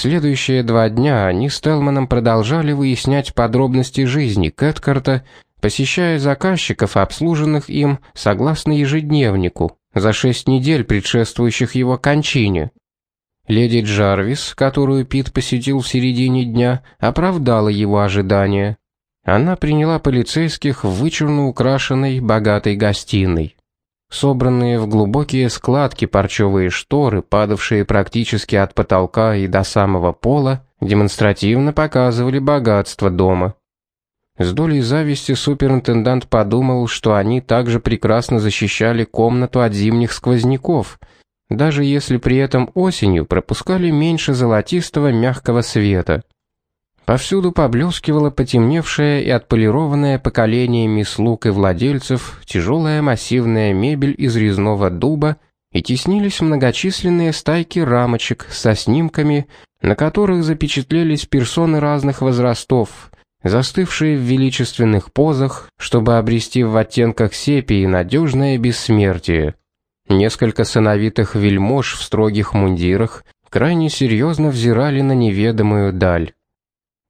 Следующие два дня они с Телманом продолжали выяснять подробности жизни Кэткарта, посещая заказчиков, обслуженных им согласно ежедневнику, за шесть недель, предшествующих его кончине. Леди Джарвис, которую Пит посетил в середине дня, оправдала его ожидания. Она приняла полицейских в вычурно украшенной, богатой гостиной. Собранные в глубокие складки парчевые шторы, падавшие практически от потолка и до самого пола, демонстративно показывали богатство дома. С долей зависти суперинтендант подумал, что они также прекрасно защищали комнату от зимних сквозняков, даже если при этом осенью пропускали меньше золотистого мягкого света. Повсюду поблескивала потемневшая и отполированная поколениями слуг и владельцев тяжелая массивная мебель из резного дуба и теснились многочисленные стайки рамочек со снимками, на которых запечатлелись персоны разных возрастов, застывшие в величественных позах, чтобы обрести в оттенках сепии надежное бессмертие. Несколько сыновитых вельмож в строгих мундирах крайне серьезно взирали на неведомую даль.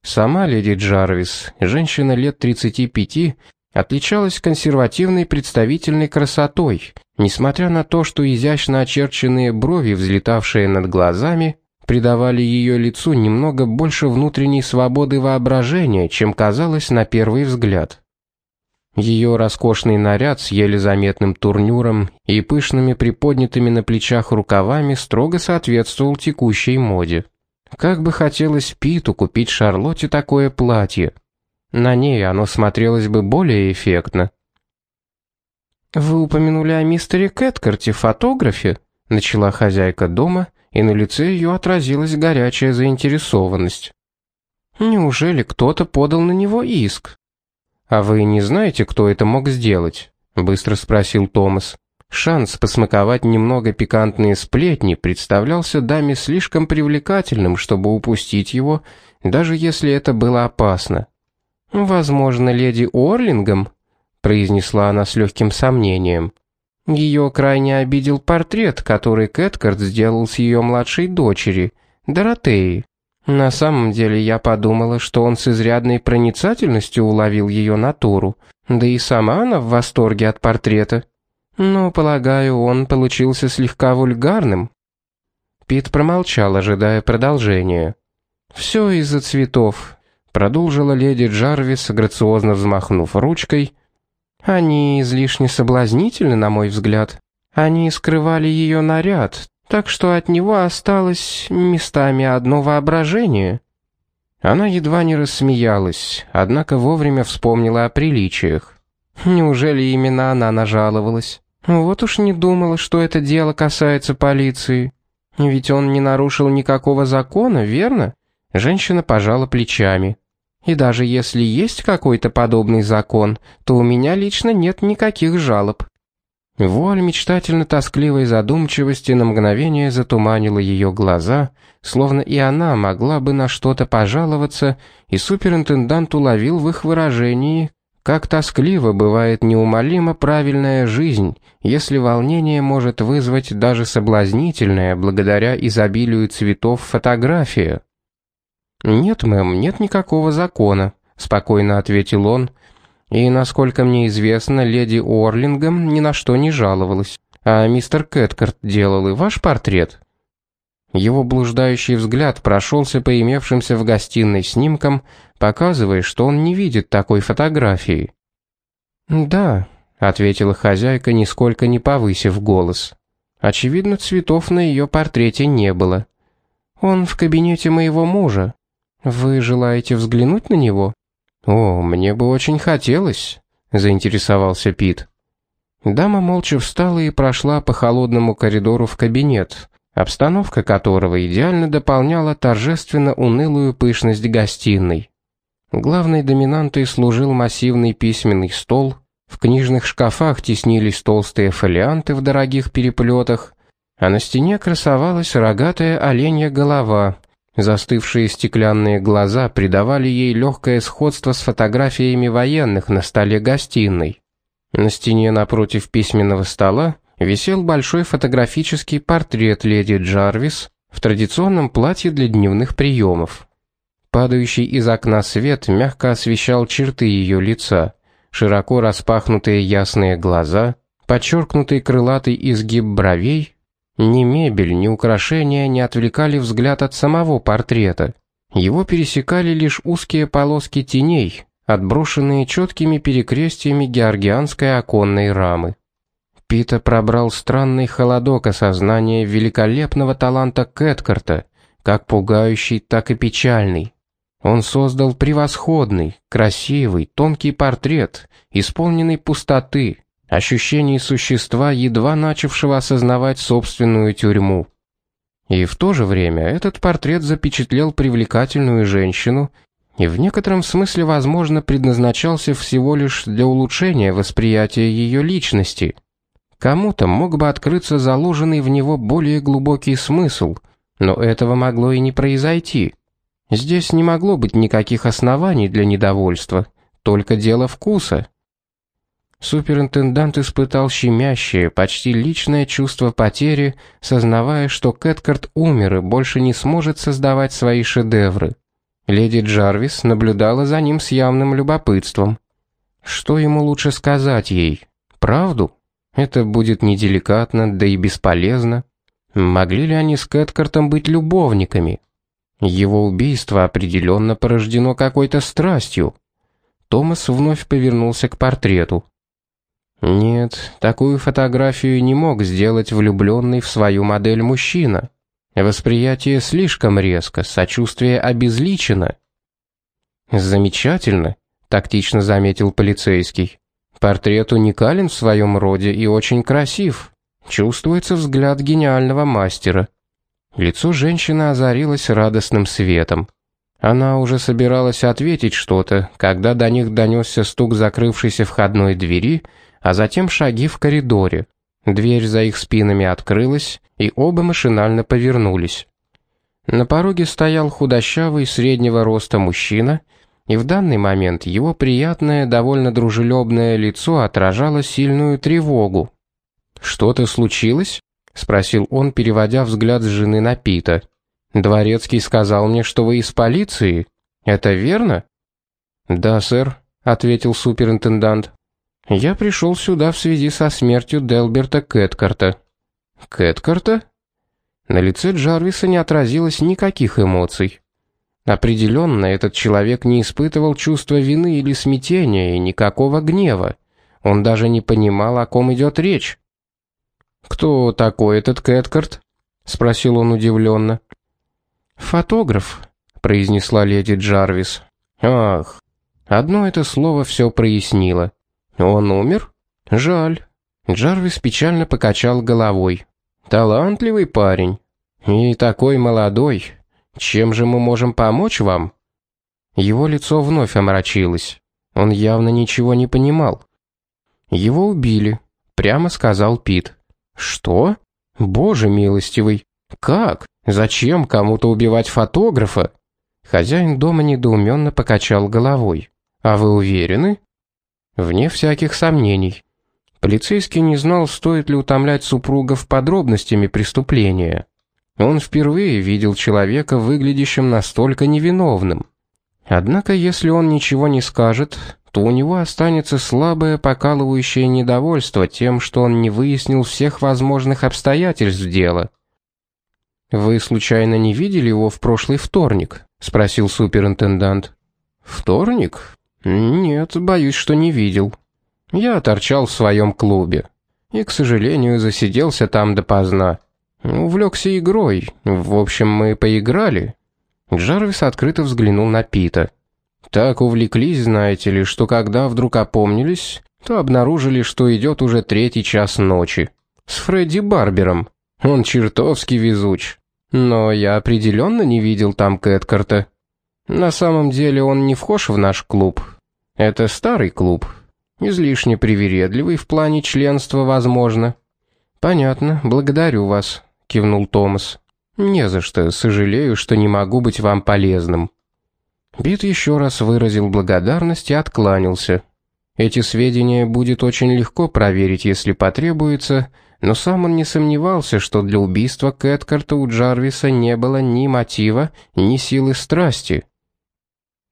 Сама леди Джарвис, женщина лет 35, отличалась консервативной представительной красотой, несмотря на то, что изящно очерченные брови, взлетавшие над глазами, придавали ее лицу немного больше внутренней свободы воображения, чем казалось на первый взгляд. Ее роскошный наряд с еле заметным турнюром и пышными приподнятыми на плечах рукавами строго соответствовал текущей моде. Как бы хотелось Питу купить Шарлотте такое платье. На ней оно смотрелось бы более эффектно. «Вы упомянули о мистере Кэткарте, фотографе?» — начала хозяйка дома, и на лице ее отразилась горячая заинтересованность. Неужели кто-то подал на него иск? А вы не знаете, кто это мог сделать? быстро спросил Томас. Шанс посмаковать немного пикантные сплетни представлялся даме слишком привлекательным, чтобы упустить его, даже если это было опасно. Возможно, леди Орлингом, произнесла она с легким сомнением. Ее крайне обидел портрет, который Кэткарт сделал с ее младшей дочери, Доротеи. На самом деле я подумала, что он с изрядной проницательностью уловил ее натуру, да и сама она в восторге от портрета. Но, полагаю, он получился слегка вульгарным. Пит промолчал, ожидая продолжения. «Все из-за цветов», — продолжила леди Джарвис, грациозно взмахнув ручкой, они излишне соблазнительны, на мой взгляд. Они скрывали ее наряд, так что от него осталось местами одно воображение. Она едва не рассмеялась, однако вовремя вспомнила о приличиях. Неужели именно она нажаловалась? Вот уж не думала, что это дело касается полиции. Ведь он не нарушил никакого закона, верно? Женщина пожала плечами. И даже если есть какой-то подобный закон, то у меня лично нет никаких жалоб. Вуаль мечтательно-тоскливой задумчивости на мгновение затуманила ее глаза, словно и она могла бы на что-то пожаловаться, и суперинтендант уловил в их выражении, как тоскливо бывает неумолимо правильная жизнь, если волнение может вызвать даже соблазнительная благодаря изобилию цветов фотография. «Нет, мэм, нет никакого закона», — спокойно ответил он. «И, насколько мне известно, леди Орлингом ни на что не жаловалась. А мистер Кэткарт делал и ваш портрет». Его блуждающий взгляд прошелся по имевшимся в гостиной снимкам, показывая, что он не видит такой фотографии. «Да», — ответила хозяйка, нисколько не повысив голос. «Очевидно, цветов на ее портрете не было. Он в кабинете моего мужа. Вы желаете взглянуть на него? О, мне бы очень хотелось, заинтересовался Пит. Дама молча встала и прошла по холодному коридору в кабинет, обстановка которого идеально дополняла торжественно унылую пышность гостиной. Главной доминантой служил массивный письменный стол, в книжных шкафах теснились толстые фолианты в дорогих переплетах, а на стене красовалась рогатая оленья голова, Застывшие стеклянные глаза придавали ей легкое сходство с фотографиями военных на столе гостиной. На стене напротив письменного стола висел большой фотографический портрет леди Джарвис, в традиционном платье для дневных приемов. Падающий из окна свет мягко освещал черты ее лица, широко распахнутые ясные глаза, подчеркнутый крылатый изгиб бровей. Ни мебель, ни украшения не отвлекали взгляд от самого портрета. Его пересекали лишь узкие полоски теней, отброшенные четкими перекрестиями георгианской оконной рамы. Пита пробрал странный холодок осознания великолепного таланта Кэткарта, как пугающий, так и печальный. Он создал превосходный, красивый, тонкий портрет, исполненный пустоты, ощущений существа, едва начавшего осознавать собственную тюрьму. И в то же время этот портрет запечатлел привлекательную женщину и в некотором смысле, возможно, предназначался всего лишь для улучшения восприятия ее личности – Кому-то мог бы открыться заложенный в него более глубокий смысл, но этого могло и не произойти. Здесь не могло быть никаких оснований для недовольства, только дело вкуса. Суперинтендант испытал щемящее, почти личное чувство потери, сознавая, что Кэткарт умер и больше не сможет создавать свои шедевры. Леди Джарвис наблюдала за ним с явным любопытством. Что ему лучше сказать ей? Правду? Это будет неделикатно, да и бесполезно. Могли ли они с Кэткартом быть любовниками? Его убийство определенно порождено какой-то страстью. Томас вновь повернулся к портрету. Нет, такую фотографию не мог сделать влюбленный в свою модель мужчина. Восприятие слишком резко, сочувствие обезличено. Замечательно, тактично заметил полицейский. Портрет уникален в своем роде и очень красив. Чувствуется взгляд гениального мастера. Лицо женщины озарилось радостным светом. Она уже собиралась ответить что-то, когда до них донесся стук закрывшейся входной двери, а затем шаги в коридоре. Дверь за их спинами открылась, и оба машинально повернулись. На пороге стоял худощавый среднего роста мужчина и в данный момент его приятное, довольно дружелюбное лицо отражало сильную тревогу. «Что-то случилось?» — спросил он, переводя взгляд с жены на Пита. «Дворецкий сказал мне, что вы из полиции. Это верно?» «Да, сэр», — ответил суперинтендант. «Я пришел сюда в связи со смертью Делберта Кэткарта». «Кэткарта?» На лице Джарвиса не отразилось никаких эмоций. Определенно, этот человек не испытывал чувства вины или смятения и никакого гнева. Он даже не понимал, о ком идет речь. «Кто такой этот Кэткарт?» — спросил он удивленно. «Фотограф», — произнесла леди Джарвис. «Ах, одно это слово все прояснило. Он умер? Жаль». Джарвис печально покачал головой. «Талантливый парень. И такой молодой, чем же мы можем помочь вам? Его лицо вновь омрачилось. Он явно ничего не понимал. Его убили, прямо сказал Пит. Что? Боже милостивый. Как? Зачем кому-то убивать фотографа? Хозяин дома недоуменно покачал головой. А вы уверены? Вне всяких сомнений. Полицейский не знал, стоит ли утомлять супругов подробностями преступления. Он впервые видел человека, выглядящим настолько невиновным. Однако, если он ничего не скажет, то у него останется слабое покалывающее недовольство тем, что он не выяснил всех возможных обстоятельств дела. «Вы случайно не видели его в прошлый вторник?» — спросил суперинтендант. «Вторник? Нет, боюсь, что не видел. Я торчал в своем клубе и, к сожалению, засиделся там допоздна. Увлекся игрой. В общем, мы поиграли. Джарвис открыто взглянул на Пита. Так увлеклись, знаете ли, что когда вдруг опомнились, то обнаружили, что идет уже третий час ночи. С Фредди Барбером. Он чертовски везуч. Но я определенно не видел там Кэткарта. На самом деле он не вхож в наш клуб. Это старый клуб. Излишне привередливый в плане членства, возможно. Понятно, благодарю вас кивнул Томас. Не за что, сожалею, что не могу быть вам полезным. Бит еще раз выразил благодарность и откланялся. Эти сведения будет очень легко проверить, если потребуется, но сам он не сомневался, что для убийства Кэткарта у Джарвиса не было ни мотива, ни силы страсти.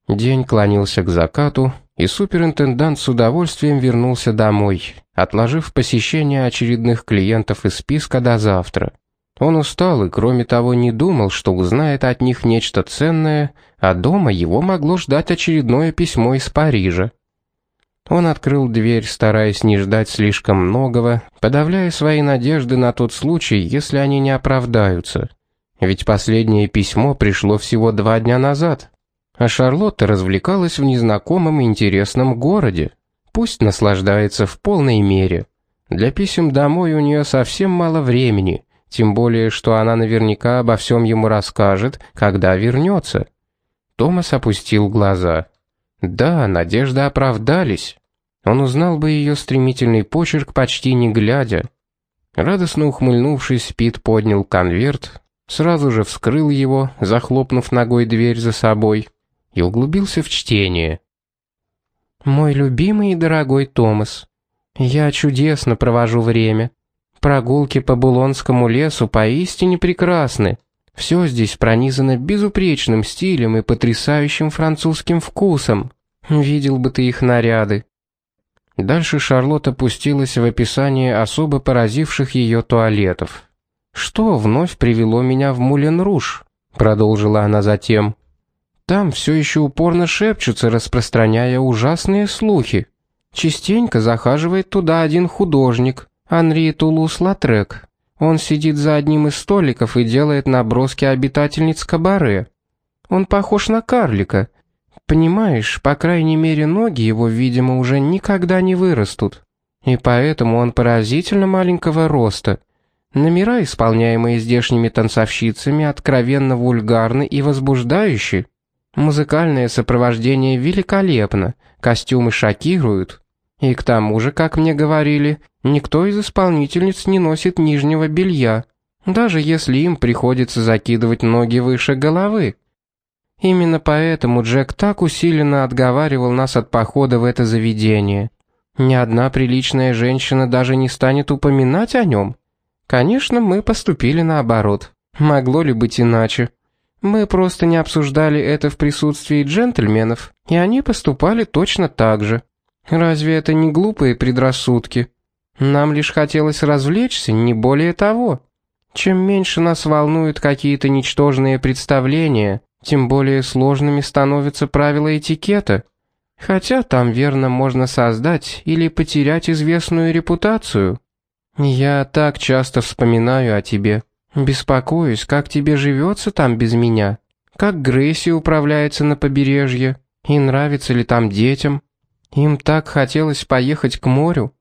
День клонился к закату, и суперинтендант с удовольствием вернулся домой, отложив посещение очередных клиентов из списка до завтра. Он устал и, кроме того, не думал, что узнает от них нечто ценное, а дома его могло ждать очередное письмо из Парижа. Он открыл дверь, стараясь не ждать слишком многого, подавляя свои надежды на тот случай, если они не оправдаются. Ведь последнее письмо пришло всего два дня назад. А Шарлотта развлекалась в незнакомом интересном городе. Пусть наслаждается в полной мере. Для писем домой у нее совсем мало времени, тем более, что она наверняка обо всем ему расскажет, когда вернется. Томас опустил глаза. Да, надежды оправдались. Он узнал бы ее стремительный почерк почти не глядя. Радостно ухмыльнувшись, Пит поднял конверт, сразу же вскрыл его, захлопнув ногой дверь за собой и углубился в чтение. «Мой любимый и дорогой Томас, я чудесно провожу время. Прогулки по Булонскому лесу поистине прекрасны. Все здесь пронизано безупречным стилем и потрясающим французским вкусом. Видел бы ты их наряды». Дальше Шарлотта пустилась в описание особо поразивших ее туалетов. «Что вновь привело меня в Мулен-Руш?» — продолжила она затем. Там все еще упорно шепчутся, распространяя ужасные слухи. Частенько захаживает туда один художник, Анри Тулус-Латрек. Он сидит за одним из столиков и делает наброски обитательниц кабаре. Он похож на карлика. Понимаешь, по крайней мере, ноги его, видимо, уже никогда не вырастут. И поэтому он поразительно маленького роста. Номера, исполняемые здешними танцовщицами, откровенно вульгарны и возбуждающие. Музыкальное сопровождение великолепно, костюмы шокируют. И к тому же, как мне говорили, никто из исполнительниц не носит нижнего белья, даже если им приходится закидывать ноги выше головы. Именно поэтому Джек так усиленно отговаривал нас от похода в это заведение. Ни одна приличная женщина даже не станет упоминать о нем. Конечно, мы поступили наоборот. Могло ли быть иначе? Мы просто не обсуждали это в присутствии джентльменов, и они поступали точно так же. Разве это не глупые предрассудки? Нам лишь хотелось развлечься, не более того. Чем меньше нас волнуют какие-то ничтожные представления, тем более сложными становятся правила этикета. Хотя там верно можно создать или потерять известную репутацию. Я так часто вспоминаю о тебе. Беспокоюсь, как тебе живется там без меня? Как Грейси управляется на побережье? И нравится ли там детям? Им так хотелось поехать к морю.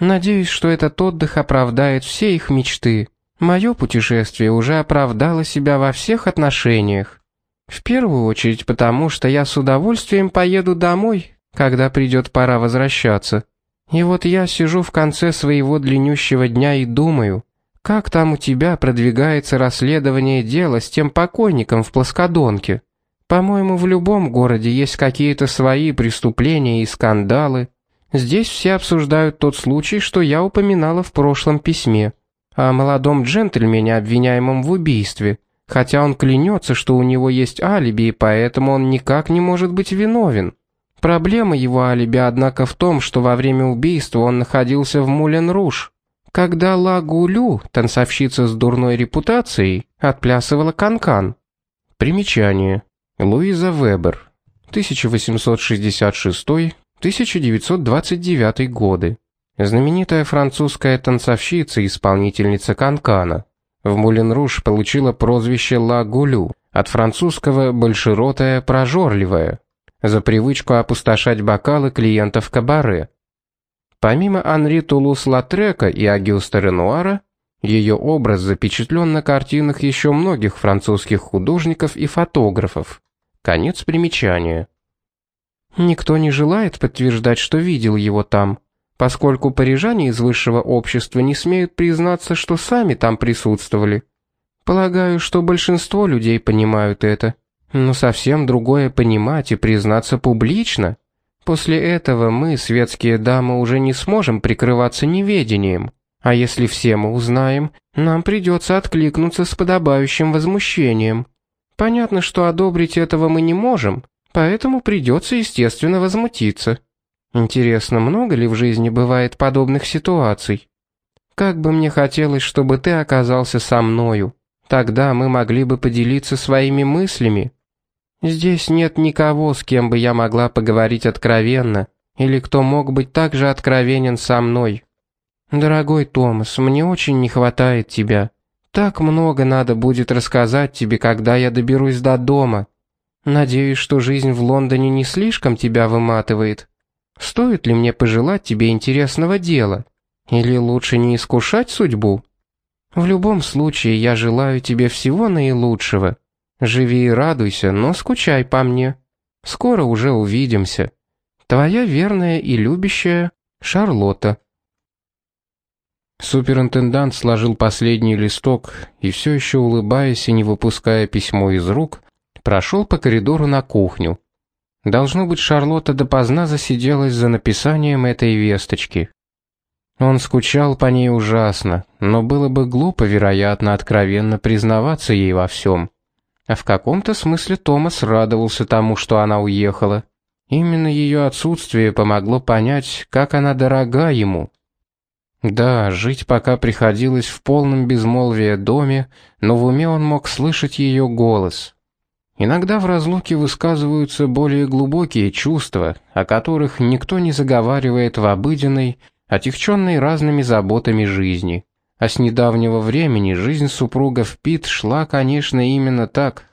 Надеюсь, что этот отдых оправдает все их мечты. Мое путешествие уже оправдало себя во всех отношениях. В первую очередь потому, что я с удовольствием поеду домой, когда придет пора возвращаться. И вот я сижу в конце своего длиннющего дня и думаю, как там у тебя продвигается расследование дела с тем покойником в плоскодонке? По-моему, в любом городе есть какие-то свои преступления и скандалы. Здесь все обсуждают тот случай, что я упоминала в прошлом письме, о молодом джентльмене, обвиняемом в убийстве, хотя он клянется, что у него есть алиби, и поэтому он никак не может быть виновен. Проблема его алиби, однако, в том, что во время убийства он находился в Мулен-Руш когда Лагулю, танцовщица с дурной репутацией, отплясывала канкан. -кан. Примечание. Луиза Вебер. 1866-1929 годы. Знаменитая французская танцовщица и исполнительница канкана. В Мулен-Руж получила прозвище Ла Гулю, от французского «большеротая прожорливая», за привычку опустошать бокалы клиентов кабаре. Помимо Анри Тулус-Латрека и Агюста Ренуара, ее образ запечатлен на картинах еще многих французских художников и фотографов. Конец примечания. Никто не желает подтверждать, что видел его там, поскольку парижане из высшего общества не смеют признаться, что сами там присутствовали. Полагаю, что большинство людей понимают это, но совсем другое понимать и признаться публично – После этого мы, светские дамы, уже не сможем прикрываться неведением. А если все мы узнаем, нам придется откликнуться с подобающим возмущением. Понятно, что одобрить этого мы не можем, поэтому придется, естественно, возмутиться. Интересно, много ли в жизни бывает подобных ситуаций? Как бы мне хотелось, чтобы ты оказался со мною. Тогда мы могли бы поделиться своими мыслями. Здесь нет никого, с кем бы я могла поговорить откровенно, или кто мог быть так же откровенен со мной. Дорогой Томас, мне очень не хватает тебя. Так много надо будет рассказать тебе, когда я доберусь до дома. Надеюсь, что жизнь в Лондоне не слишком тебя выматывает. Стоит ли мне пожелать тебе интересного дела? Или лучше не искушать судьбу? В любом случае, я желаю тебе всего наилучшего. Живи и радуйся, но скучай по мне. Скоро уже увидимся. Твоя верная и любящая Шарлотта. Суперинтендант сложил последний листок и все еще улыбаясь и не выпуская письмо из рук, прошел по коридору на кухню. Должно быть, Шарлотта допоздна засиделась за написанием этой весточки. Он скучал по ней ужасно, но было бы глупо, вероятно, откровенно признаваться ей во всем. А в каком-то смысле Томас радовался тому, что она уехала. Именно ее отсутствие помогло понять, как она дорога ему. Да, жить пока приходилось в полном безмолвии доме, но в уме он мог слышать ее голос. Иногда в разлуке высказываются более глубокие чувства, о которых никто не заговаривает в обыденной, отягченной разными заботами жизни. А с недавнего времени жизнь супругов Пит шла, конечно, именно так.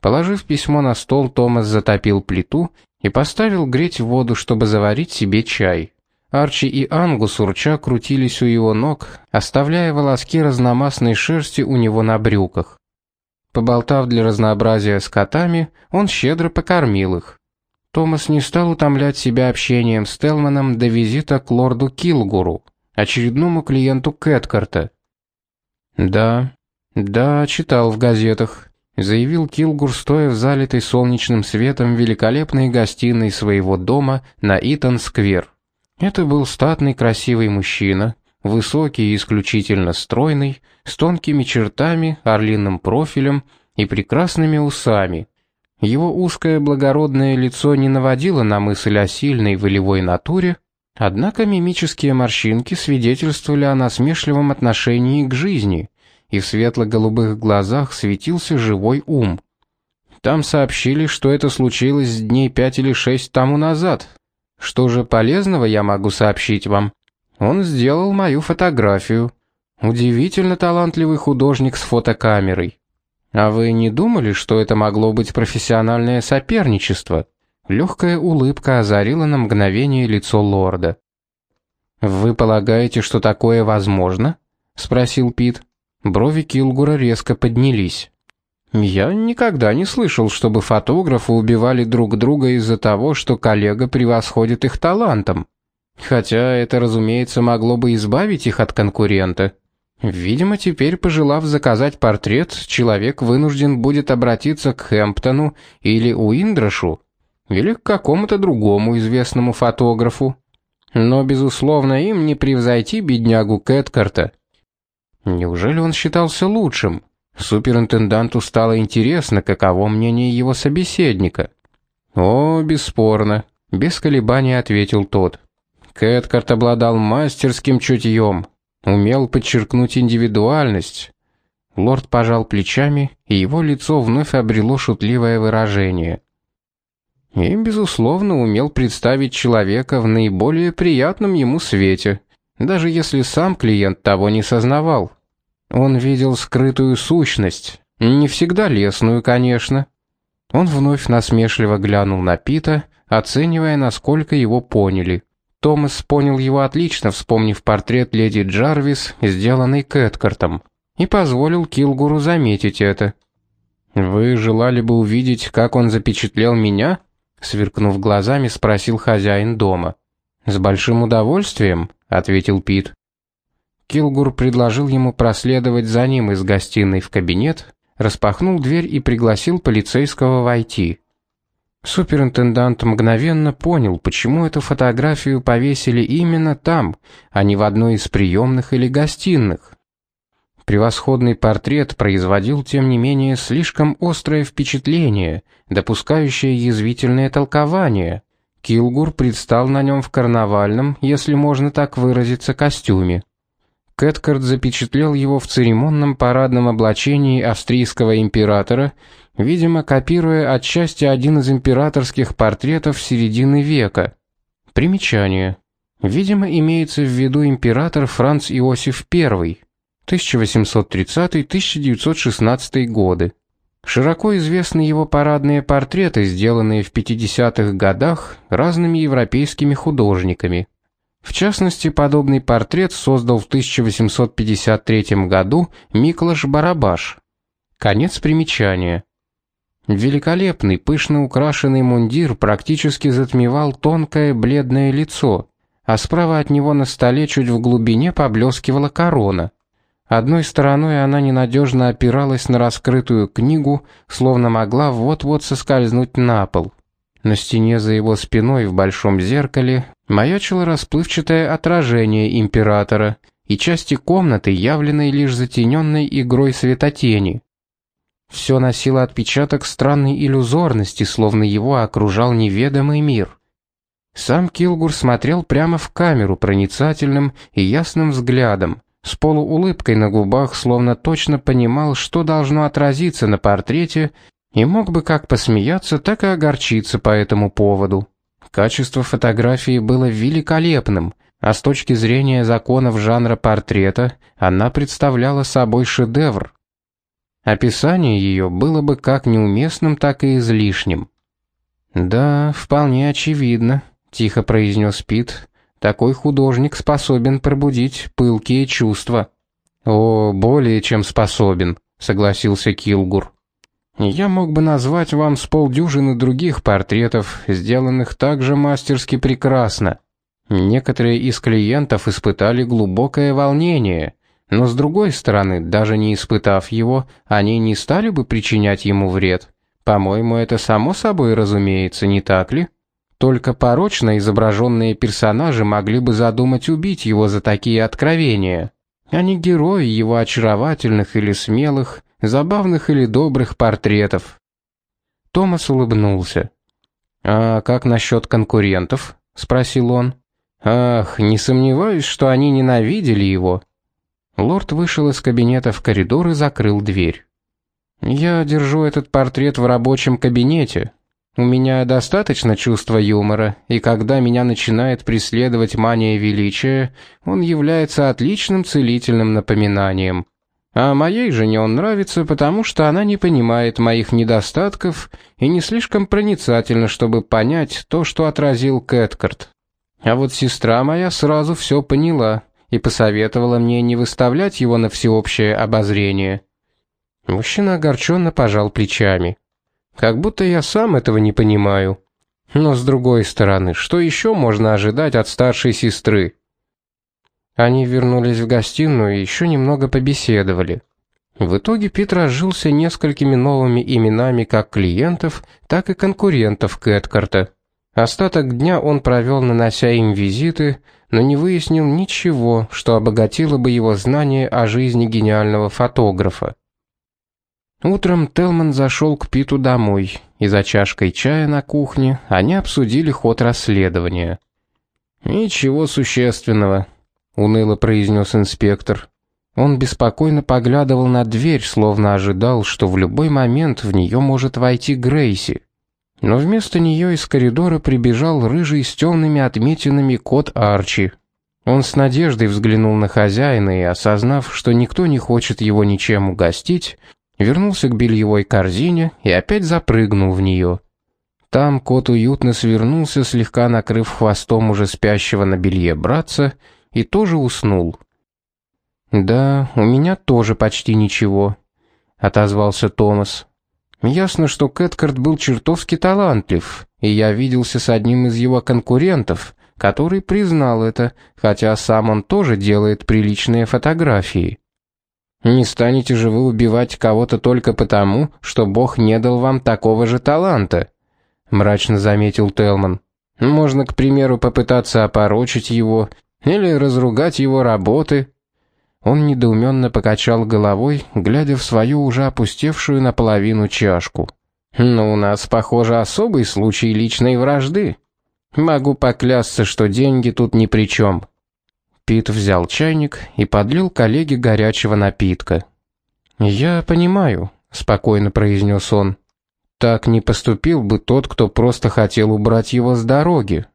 Положив письмо на стол, Томас затопил плиту и поставил греть воду, чтобы заварить себе чай. Арчи и Ангус урча крутились у его ног, оставляя волоски разномастной шерсти у него на брюках. Поболтав для разнообразия с котами, он щедро покормил их. Томас не стал утомлять себя общением с Телманом до визита к лорду Килгуру, очередному клиенту Кэткарта. «Да, да, читал в газетах», — заявил Килгур, стоя в залитой солнечным светом великолепной гостиной своего дома на Итон-сквер. Это был статный красивый мужчина, высокий и исключительно стройный, с тонкими чертами, орлиным профилем и прекрасными усами, его узкое благородное лицо не наводило на мысль о сильной волевой натуре, однако мимические морщинки свидетельствовали о насмешливом отношении к жизни, и в светло-голубых глазах светился живой ум. Там сообщили, что это случилось дней пять или шесть тому назад. Что же полезного я могу сообщить вам? Он сделал мою фотографию. Удивительно талантливый художник с фотокамерой. А вы не думали, что это могло быть профессиональное соперничество? Легкая улыбка озарила на мгновение лицо лорда. Вы полагаете, что такое возможно? спросил Пит. Брови Килгура резко поднялись. Я никогда не слышал, чтобы фотографы убивали друг друга из-за того, что коллега превосходит их талантом. Хотя это, разумеется, могло бы избавить их от конкурента. Видимо, теперь, пожелав заказать портрет, человек вынужден будет обратиться к Хэмптону или Уиндрашу, или к какому-то другому известному фотографу. Но, безусловно, им не превзойти беднягу Кэткарта. Неужели он считался лучшим? Суперинтенданту стало интересно, каково мнение его собеседника. «О, бесспорно», — без колебаний ответил тот. Кэткарт обладал мастерским чутьем, умел подчеркнуть индивидуальность. Лорд пожал плечами, и его лицо вновь обрело шутливое выражение. И, безусловно, умел представить человека в наиболее приятном ему свете, даже если сам клиент того не сознавал. Он видел скрытую сущность, не всегда лесную, конечно. Он вновь насмешливо глянул на Пита, оценивая, насколько его поняли. Томас понял его отлично, вспомнив портрет леди Джарвис, сделанный Кэткартом, и позволил Килгуру заметить это. «Вы желали бы увидеть, как он запечатлел меня?» Сверкнув глазами, спросил хозяин дома. «С большим удовольствием», — ответил Пит. Килгур предложил ему проследовать за ним из гостиной в кабинет, распахнул дверь и пригласил полицейского войти. Суперинтендант мгновенно понял, почему эту фотографию повесили именно там, а не в одной из приемных или гостиных. Превосходный портрет производил, тем не менее, слишком острое впечатление, допускающее язвительное толкование. Килгур предстал на нем в карнавальном, если можно так выразиться, костюме. Кэткард запечатлел его в церемонном парадном облачении австрийского императора, видимо, копируя отчасти один из императорских портретов середины века. Примечание. Видимо, имеется в виду император Франц Иосиф I, 1830-1916 годы. Широко известны его парадные портреты, сделанные в 50-х годах разными европейскими художниками. В частности, подобный портрет создал в 1853 году Миклаш Барабаш. Конец примечания. Великолепный, пышно украшенный мундир практически затмевал тонкое бледное лицо, а справа от него на столе чуть в глубине поблескивала корона. Одной стороной она ненадежно опиралась на раскрытую книгу, словно могла вот-вот соскользнуть на пол. На стене за его спиной в большом зеркале маячило расплывчатое отражение императора и части комнаты, явленной лишь затененной игрой светотени. Все носило отпечаток странной иллюзорности, словно его окружал неведомый мир. Сам Килгур смотрел прямо в камеру проницательным и ясным взглядом, с полуулыбкой на губах, словно точно понимал, что должно отразиться на портрете, и мог бы как посмеяться, так и огорчиться по этому поводу. Качество фотографии было великолепным, а с точки зрения законов жанра портрета она представляла собой шедевр. Описание ее было бы как неуместным, так и излишним. «Да, вполне очевидно», — тихо произнес Пит, такой художник способен пробудить пылкие чувства. О, более чем способен, согласился Килгур. Я мог бы назвать вам с полдюжины других портретов, сделанных также мастерски прекрасно. Некоторые из клиентов испытали глубокое волнение, но с другой стороны, даже не испытав его, они не стали бы причинять ему вред. По-моему, это само собой разумеется, не так ли? Только порочно изображенные персонажи могли бы задумать убить его за такие откровения, не герои его очаровательных или смелых, забавных или добрых портретов. Томас улыбнулся. «А как насчет конкурентов?» — спросил он. «Ах, не сомневаюсь, что они ненавидели его». Лорд вышел из кабинета в коридор и закрыл дверь. «Я держу этот портрет в рабочем кабинете», у меня достаточно чувства юмора, и когда меня начинает преследовать мания величия, он является отличным целительным напоминанием. А моей жене он нравится, потому что она не понимает моих недостатков и не слишком проницательна, чтобы понять то, что отразил Кэткарт. А вот сестра моя сразу все поняла и посоветовала мне не выставлять его на всеобщее обозрение. Мужчина огорченно пожал плечами. Как будто я сам этого не понимаю. Но с другой стороны, что еще можно ожидать от старшей сестры? Они вернулись в гостиную и еще немного побеседовали. В итоге Пит разжился несколькими новыми именами как клиентов, так и конкурентов Кэткарта. Остаток дня он провел, нанося им визиты, но не выяснил ничего, что обогатило бы его знания о жизни гениального фотографа. Утром Телман зашел к Питу домой, и за чашкой чая на кухне они обсудили ход расследования. «Ничего существенного», — уныло произнес инспектор. Он беспокойно поглядывал на дверь, словно ожидал, что в любой момент в нее может войти Грейси. Но вместо нее из коридора прибежал рыжий с темными отметинами кот Арчи. Он с надеждой взглянул на хозяина и, осознав, что никто не хочет его ничем угостить, вернулся к бельевой корзине и опять запрыгнул в нее. Там кот уютно свернулся, слегка накрыв хвостом уже спящего на белье братца, и тоже уснул. «Да, у меня тоже почти ничего», — отозвался Томас. «Ясно, что Кэткарт был чертовски талантлив, и я виделся с одним из его конкурентов, который признал это, хотя сам он тоже делает приличные фотографии». Не станете же вы убивать кого-то только потому, что Бог не дал вам такого же таланта, мрачно заметил Телман. Можно, к примеру, попытаться опорочить его или разругать его работы. Он недоуменно покачал головой, глядя в свою уже опустевшую наполовину чашку. Но у нас, похоже, особый случай личной вражды. Могу поклясться, что деньги тут ни при чем. Пит взял чайник и подлил коллеге горячего напитка. «Я понимаю», — спокойно произнес он. «Так не поступил бы тот, кто просто хотел убрать его с дороги.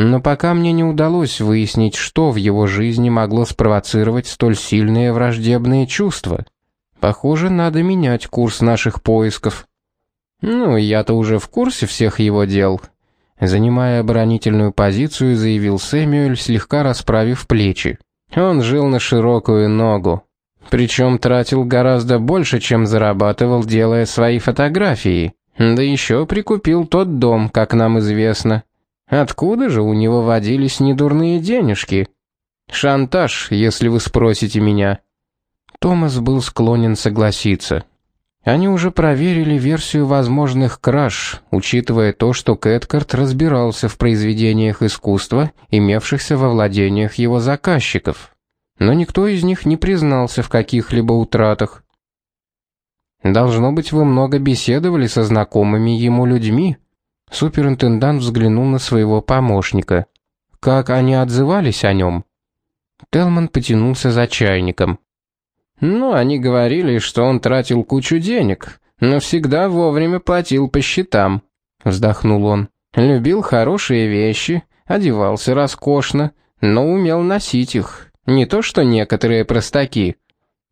Но пока мне не удалось выяснить, что в его жизни могло спровоцировать столь сильные враждебные чувства. Похоже, надо менять курс наших поисков». «Ну, я-то уже в курсе всех его дел», Занимая оборонительную позицию, заявил Сэмюэль, слегка расправив плечи. Он жил на широкую ногу. Причем тратил гораздо больше, чем зарабатывал, делая свои фотографии. Да еще прикупил тот дом, как нам известно. Откуда же у него водились недурные денежки? Шантаж, если вы спросите меня. Томас был склонен согласиться. Они уже проверили версию возможных краж, учитывая то, что Кэткарт разбирался в произведениях искусства, имевшихся во владениях его заказчиков. Но никто из них не признался в каких-либо утратах. Должно быть, вы много беседовали со знакомыми ему людьми. Суперинтендант взглянул на своего помощника. Как они отзывались о нем? Телман потянулся за чайником. Ну, они говорили, что он тратил кучу денег, но всегда вовремя платил по счетам. Вздохнул он. Любил хорошие вещи, одевался роскошно, но умел носить их. Не то что некоторые простаки.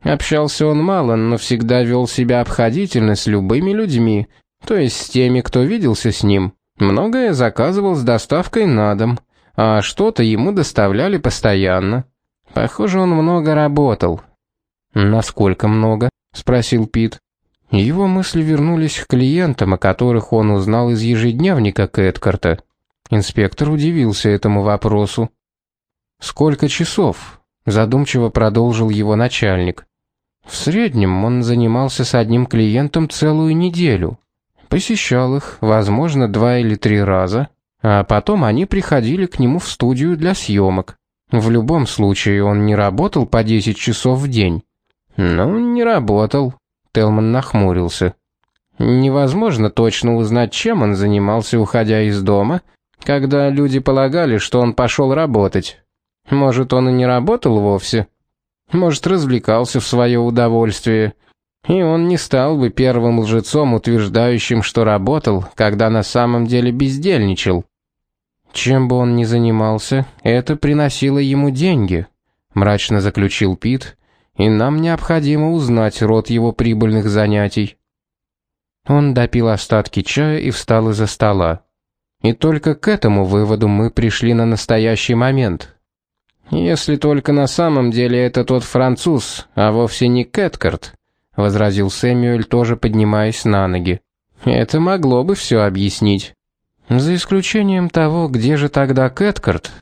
Общался он мало, но всегда вел себя обходительно с любыми людьми, то есть с теми, кто виделся с ним. Многое заказывал с доставкой на дом, а что-то ему доставляли постоянно. Похоже, он много работал, «Насколько много?» — спросил Пит. Его мысли вернулись к клиентам, о которых он узнал из ежедневника Кэткарта. Инспектор удивился этому вопросу. «Сколько часов?» — задумчиво продолжил его начальник. «В среднем он занимался с одним клиентом целую неделю. Посещал их, возможно, два или три раза, а потом они приходили к нему в студию для съемок. В любом случае он не работал по 10 часов в день. «Ну, не работал», — Телман нахмурился. «Невозможно точно узнать, чем он занимался, уходя из дома, когда люди полагали, что он пошел работать. Может, он и не работал вовсе? Может, развлекался в свое удовольствие?» И он не стал бы первым лжецом, утверждающим, что работал, когда на самом деле бездельничал. Чем бы он ни занимался, это приносило ему деньги, мрачно заключил Пит, и нам необходимо узнать род его прибыльных занятий. Он допил остатки чая и встал из-за стола. И только к этому выводу мы пришли на настоящий момент. Если только на самом деле это тот француз, а вовсе не Кэткарт, возразил Сэмюэль, тоже поднимаясь на ноги. Это могло бы все объяснить. За исключением того, где же тогда Кэткарт,